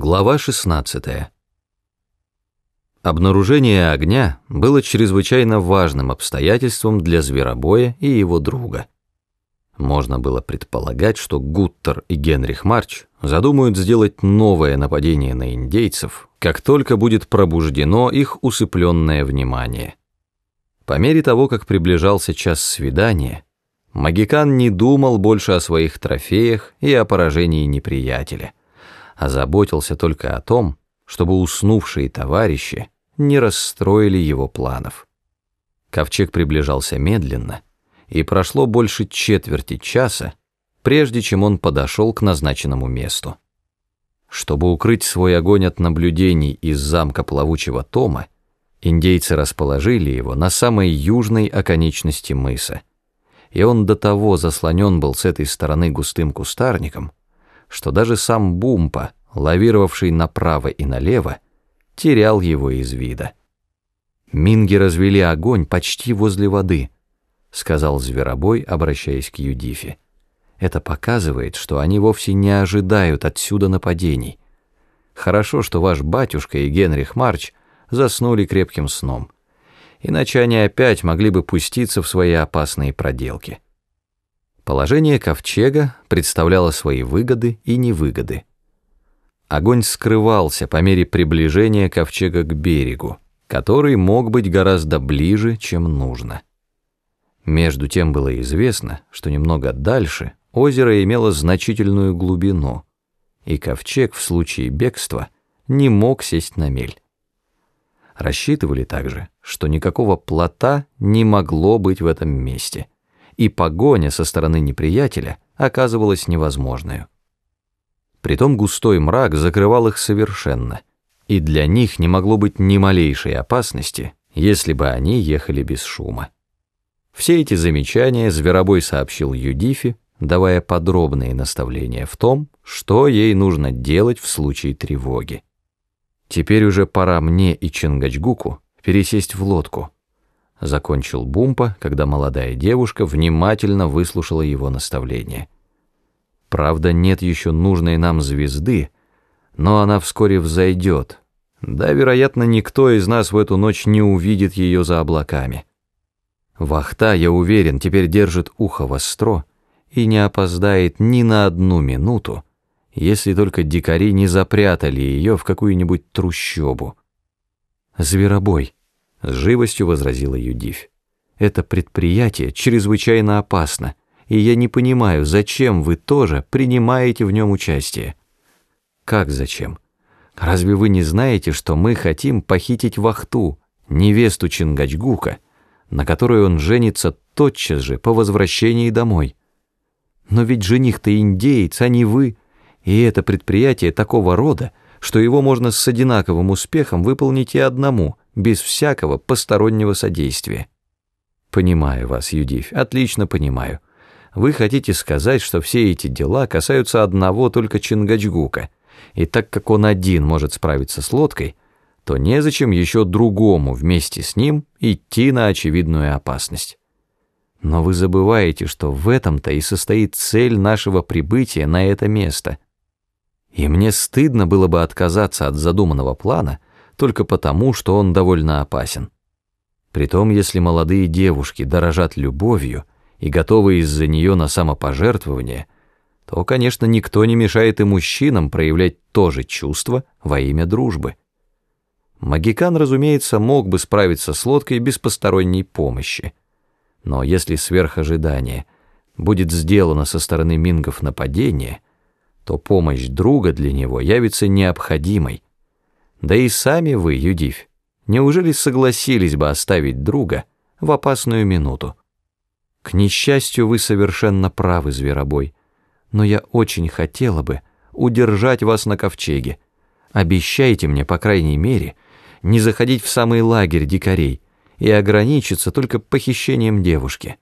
Глава 16. Обнаружение огня было чрезвычайно важным обстоятельством для Зверобоя и его друга. Можно было предполагать, что Гуттер и Генрих Марч задумают сделать новое нападение на индейцев, как только будет пробуждено их усыпленное внимание. По мере того, как приближался час свидания, Магикан не думал больше о своих трофеях и о поражении неприятеля озаботился только о том, чтобы уснувшие товарищи не расстроили его планов. Ковчег приближался медленно, и прошло больше четверти часа, прежде чем он подошел к назначенному месту. Чтобы укрыть свой огонь от наблюдений из замка плавучего Тома, индейцы расположили его на самой южной оконечности мыса, и он до того заслонен был с этой стороны густым кустарником, что даже сам Бумпа, лавировавший направо и налево, терял его из вида. «Минги развели огонь почти возле воды», — сказал Зверобой, обращаясь к Юдифе. «Это показывает, что они вовсе не ожидают отсюда нападений. Хорошо, что ваш батюшка и Генрих Марч заснули крепким сном, иначе они опять могли бы пуститься в свои опасные проделки». Положение ковчега представляло свои выгоды и невыгоды. Огонь скрывался по мере приближения ковчега к берегу, который мог быть гораздо ближе, чем нужно. Между тем было известно, что немного дальше озеро имело значительную глубину, и ковчег в случае бегства не мог сесть на мель. Рассчитывали также, что никакого плота не могло быть в этом месте — и погоня со стороны неприятеля оказывалась невозможной. Притом густой мрак закрывал их совершенно, и для них не могло быть ни малейшей опасности, если бы они ехали без шума. Все эти замечания Зверобой сообщил Юдифе, давая подробные наставления в том, что ей нужно делать в случае тревоги. Теперь уже пора мне и Чингачгуку пересесть в лодку, закончил Бумпа, когда молодая девушка внимательно выслушала его наставление. Правда, нет еще нужной нам звезды, но она вскоре взойдет. Да, вероятно, никто из нас в эту ночь не увидит ее за облаками. Вахта, я уверен, теперь держит ухо востро и не опоздает ни на одну минуту, если только дикари не запрятали ее в какую-нибудь трущобу. Зверобой, с живостью возразила Юдивь. Это предприятие чрезвычайно опасно, и я не понимаю, зачем вы тоже принимаете в нем участие. Как зачем? Разве вы не знаете, что мы хотим похитить Вахту, невесту Чингачгука, на которой он женится тотчас же по возвращении домой? Но ведь жених-то индеец, а не вы, и это предприятие такого рода, что его можно с одинаковым успехом выполнить и одному — без всякого постороннего содействия. Понимаю вас, Юдивь, отлично понимаю. Вы хотите сказать, что все эти дела касаются одного только Чингачгука, и так как он один может справиться с лодкой, то незачем еще другому вместе с ним идти на очевидную опасность. Но вы забываете, что в этом-то и состоит цель нашего прибытия на это место. И мне стыдно было бы отказаться от задуманного плана, только потому, что он довольно опасен. Притом, если молодые девушки дорожат любовью и готовы из-за нее на самопожертвование, то, конечно, никто не мешает и мужчинам проявлять то же чувство во имя дружбы. Магикан, разумеется, мог бы справиться с лодкой без посторонней помощи. Но если сверх ожидания будет сделано со стороны мингов нападение, то помощь друга для него явится необходимой, да и сами вы, Юдивь, неужели согласились бы оставить друга в опасную минуту? К несчастью, вы совершенно правы, Зверобой, но я очень хотела бы удержать вас на ковчеге. Обещайте мне, по крайней мере, не заходить в самый лагерь дикарей и ограничиться только похищением девушки».